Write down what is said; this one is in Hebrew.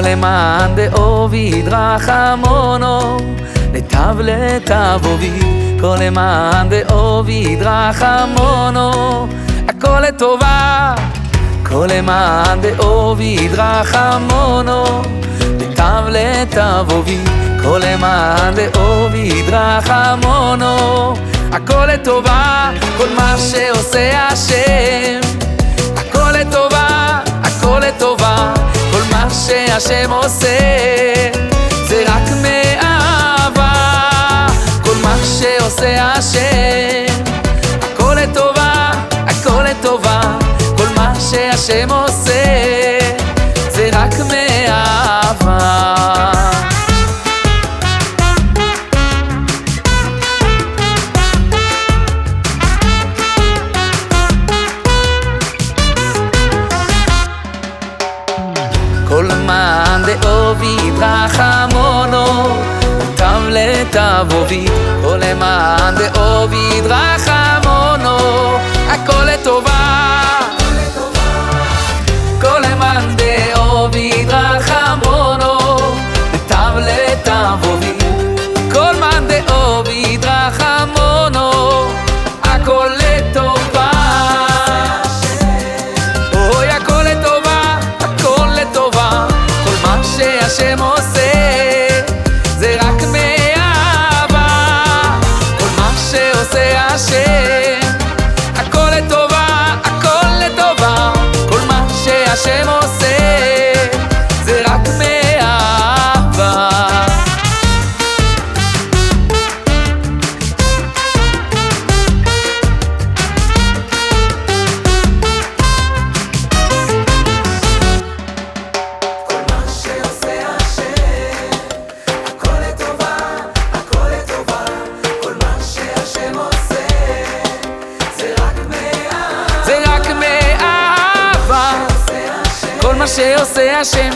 כל מאן דעביד רחמנא, לטב לטב עביד, כל מאן דעביד רחמנא, הכל לטובה, כל מאן דעביד רחמנא, לטב לטב עביד, כל מאן דעביד רחמנא, הכל לטובה, כל מה שעושה השם, הכל לטובה, מה שהשם עושה, זה רק מאהבה, כל מה שעושה השם, הכל לטובה, הכל לטובה, כל מה שהשם עושה, תבוא בי, או למען באו בדרכה כל מה שעושה השם,